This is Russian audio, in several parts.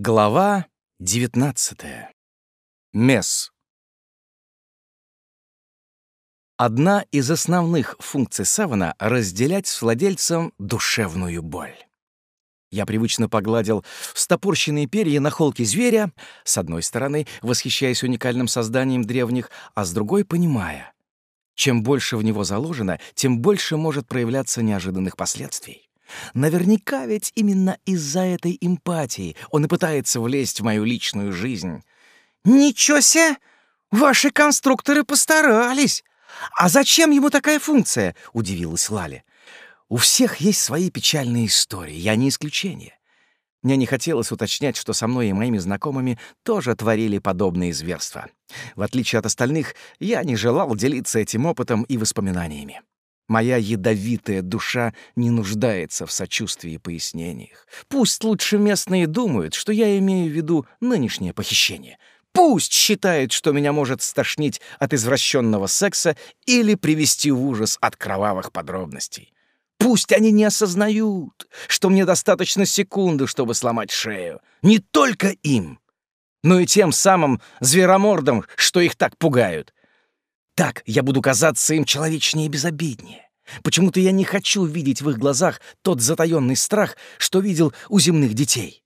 Глава 19. Месс. Одна из основных функций савана — разделять с владельцем душевную боль. Я привычно погладил встопорщенные перья на холке зверя, с одной стороны, восхищаясь уникальным созданием древних, а с другой — понимая, чем больше в него заложено, тем больше может проявляться неожиданных последствий. Наверняка ведь именно из-за этой эмпатии он и пытается влезть в мою личную жизнь. «Ничего себе! Ваши конструкторы постарались! А зачем ему такая функция?» — удивилась Лали. «У всех есть свои печальные истории, я не исключение. Мне не хотелось уточнять, что со мной и моими знакомыми тоже творили подобные зверства. В отличие от остальных, я не желал делиться этим опытом и воспоминаниями. Моя ядовитая душа не нуждается в сочувствии и пояснениях. Пусть лучше местные думают, что я имею в виду нынешнее похищение. Пусть считают, что меня может стошнить от извращенного секса или привести в ужас от кровавых подробностей. Пусть они не осознают, что мне достаточно секунды, чтобы сломать шею. Не только им, но и тем самым зверомордам, что их так пугают. Так я буду казаться им человечнее и безобиднее. Почему-то я не хочу видеть в их глазах тот затаённый страх, что видел у земных детей.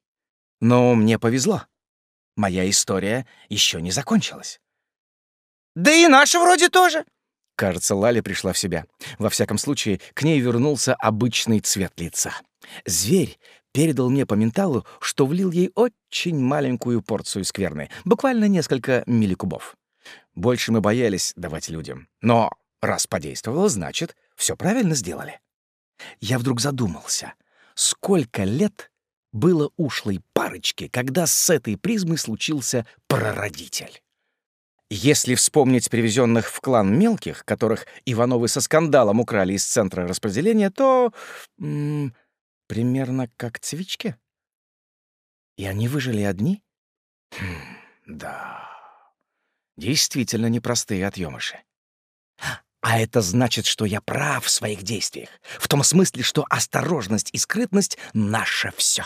Но мне повезло. Моя история еще не закончилась. «Да и наша вроде тоже!» Кажется, Лали пришла в себя. Во всяком случае, к ней вернулся обычный цвет лица. Зверь передал мне по менталу, что влил ей очень маленькую порцию скверны, буквально несколько милликубов. Больше мы боялись давать людям. Но раз подействовало, значит, все правильно сделали. Я вдруг задумался, сколько лет было ушлой парочке, когда с этой призмой случился прародитель. Если вспомнить привезенных в клан мелких, которых Ивановы со скандалом украли из центра распределения, то... М -м, примерно как цвички. И они выжили одни? Хм, да... Действительно непростые отъемыши. А это значит, что я прав в своих действиях. В том смысле, что осторожность и скрытность — наше все.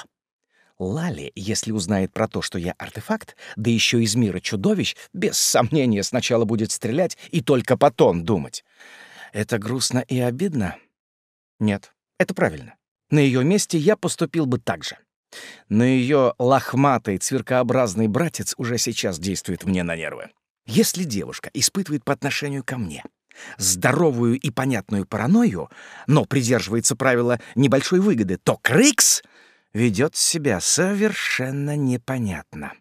Лали, если узнает про то, что я артефакт, да еще из мира чудовищ, без сомнения сначала будет стрелять и только потом думать. Это грустно и обидно? Нет, это правильно. На ее месте я поступил бы так же. Но ее лохматый, циркообразный братец уже сейчас действует мне на нервы. Если девушка испытывает по отношению ко мне здоровую и понятную паранойю, но придерживается правила небольшой выгоды, то Крикс ведет себя совершенно непонятно.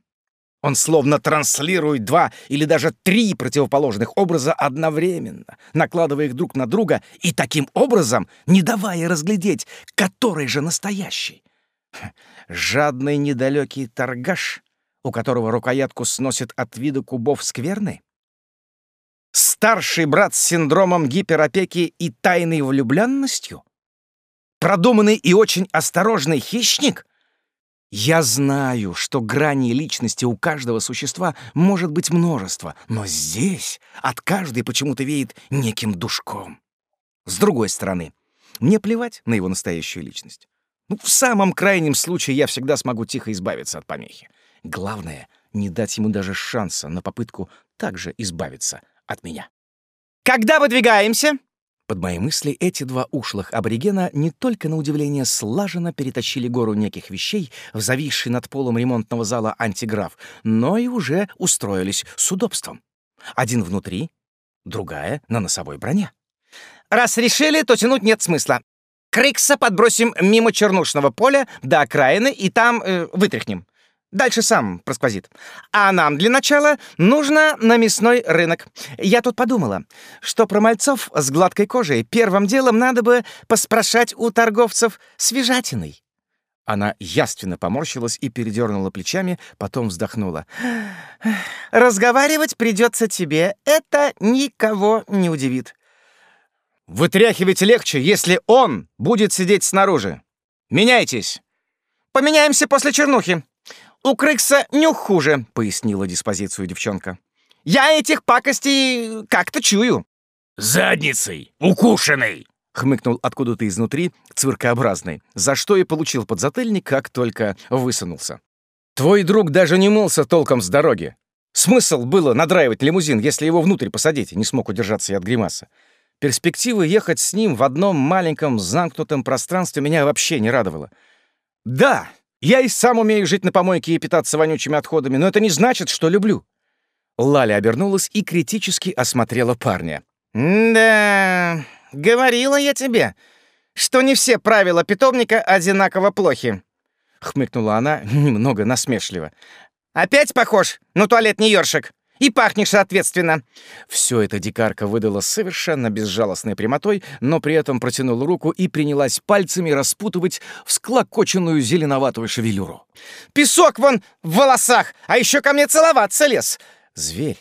Он словно транслирует два или даже три противоположных образа одновременно, накладывая их друг на друга и таким образом не давая разглядеть, который же настоящий. Жадный недалекий торгаш у которого рукоятку сносит от вида кубов скверны? Старший брат с синдромом гиперопеки и тайной влюбленностью? Продуманный и очень осторожный хищник? Я знаю, что граней личности у каждого существа может быть множество, но здесь от каждой почему-то веет неким душком. С другой стороны, мне плевать на его настоящую личность. Ну, в самом крайнем случае я всегда смогу тихо избавиться от помехи. Главное — не дать ему даже шанса на попытку также избавиться от меня. «Когда выдвигаемся?» Под мои мысли эти два ушлых аборигена не только на удивление слаженно перетащили гору неких вещей в зависший над полом ремонтного зала антиграф, но и уже устроились с удобством. Один внутри, другая — на носовой броне. «Раз решили, то тянуть нет смысла. Крикса подбросим мимо чернушного поля до окраины и там э, вытряхнем. Дальше сам просквозит. А нам для начала нужно на мясной рынок. Я тут подумала, что про мальцов с гладкой кожей первым делом надо бы поспрашать у торговцев свежатиной. Она яственно поморщилась и передернула плечами, потом вздохнула. «Разговаривать придется тебе. Это никого не удивит». «Вытряхивать легче, если он будет сидеть снаружи. Меняйтесь!» «Поменяемся после чернухи», «У Крыкса нюх хуже», — пояснила диспозицию девчонка. «Я этих пакостей как-то чую». «Задницей, укушенной!» — хмыкнул откуда-то изнутри циркообразный, за что и получил подзатыльник, как только высунулся. Твой друг даже не мылся толком с дороги. Смысл было надраивать лимузин, если его внутрь посадить, не смог удержаться я от гримаса. Перспектива ехать с ним в одном маленьком замкнутом пространстве меня вообще не радовала. Да, я и сам умею жить на помойке и питаться вонючими отходами, но это не значит, что люблю. Лаля обернулась и критически осмотрела парня. «Да, говорила я тебе, что не все правила питомника одинаково плохи», — хмыкнула она немного насмешливо. «Опять похож на туалетный ёршик? И пахнешь соответственно». Все это дикарка выдала совершенно безжалостной прямотой, но при этом протянула руку и принялась пальцами распутывать всклокоченную зеленоватую шевелюру. «Песок вон в волосах, а еще ко мне целоваться лез!» Зверь,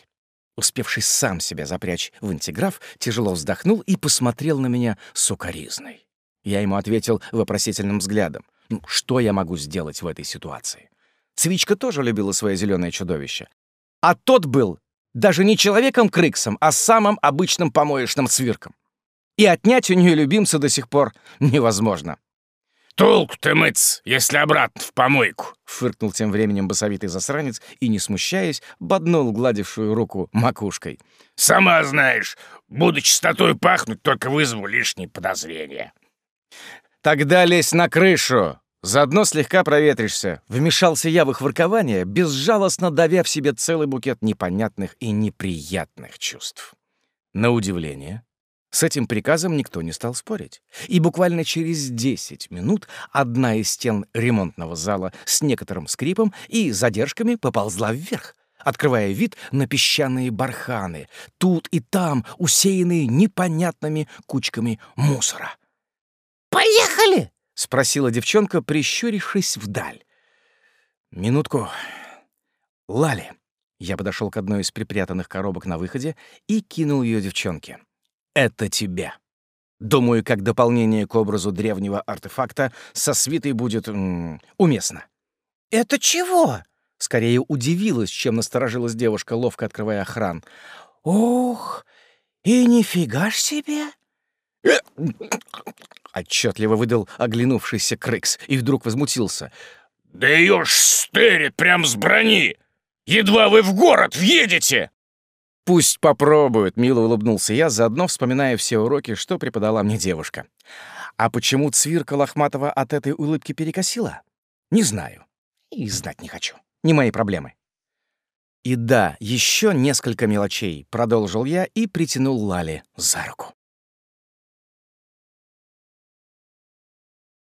успевший сам себя запрячь в антиграф, тяжело вздохнул и посмотрел на меня сукоризной. Я ему ответил вопросительным взглядом. Ну, что я могу сделать в этой ситуации? Цвичка тоже любила свое зеленое чудовище. А тот был даже не человеком-крыксом, а самым обычным помоечным свирком. И отнять у нее любимца до сих пор невозможно. толк ты мыц, если обратно в помойку!» — фыркнул тем временем басовитый засранец и, не смущаясь, боднул гладившую руку макушкой. «Сама знаешь, буду чистотой пахнуть, только вызову лишние подозрения». «Тогда лезь на крышу!» Заодно слегка проветришься. Вмешался я в их воркование, безжалостно давя в себе целый букет непонятных и неприятных чувств. На удивление, с этим приказом никто не стал спорить. И буквально через 10 минут одна из стен ремонтного зала с некоторым скрипом и задержками поползла вверх, открывая вид на песчаные барханы, тут и там усеянные непонятными кучками мусора. «Поехали!» — спросила девчонка, прищурившись вдаль. «Минутку. Лали». Я подошел к одной из припрятанных коробок на выходе и кинул ее девчонке. «Это тебе. Думаю, как дополнение к образу древнего артефакта со свитой будет м -м, уместно». «Это чего?» Скорее удивилась, чем насторожилась девушка, ловко открывая охран. «Ух, и нифига ж себе!» Отчетливо выдал оглянувшийся Крыкс и вдруг возмутился. «Да ее ж стырит прям с брони! Едва вы в город въедете!» «Пусть попробуют», — мило улыбнулся я, заодно вспоминая все уроки, что преподала мне девушка. А почему цвирка Лохматова от этой улыбки перекосила? Не знаю. И знать не хочу. Не мои проблемы. И да, еще несколько мелочей, продолжил я и притянул Лали за руку.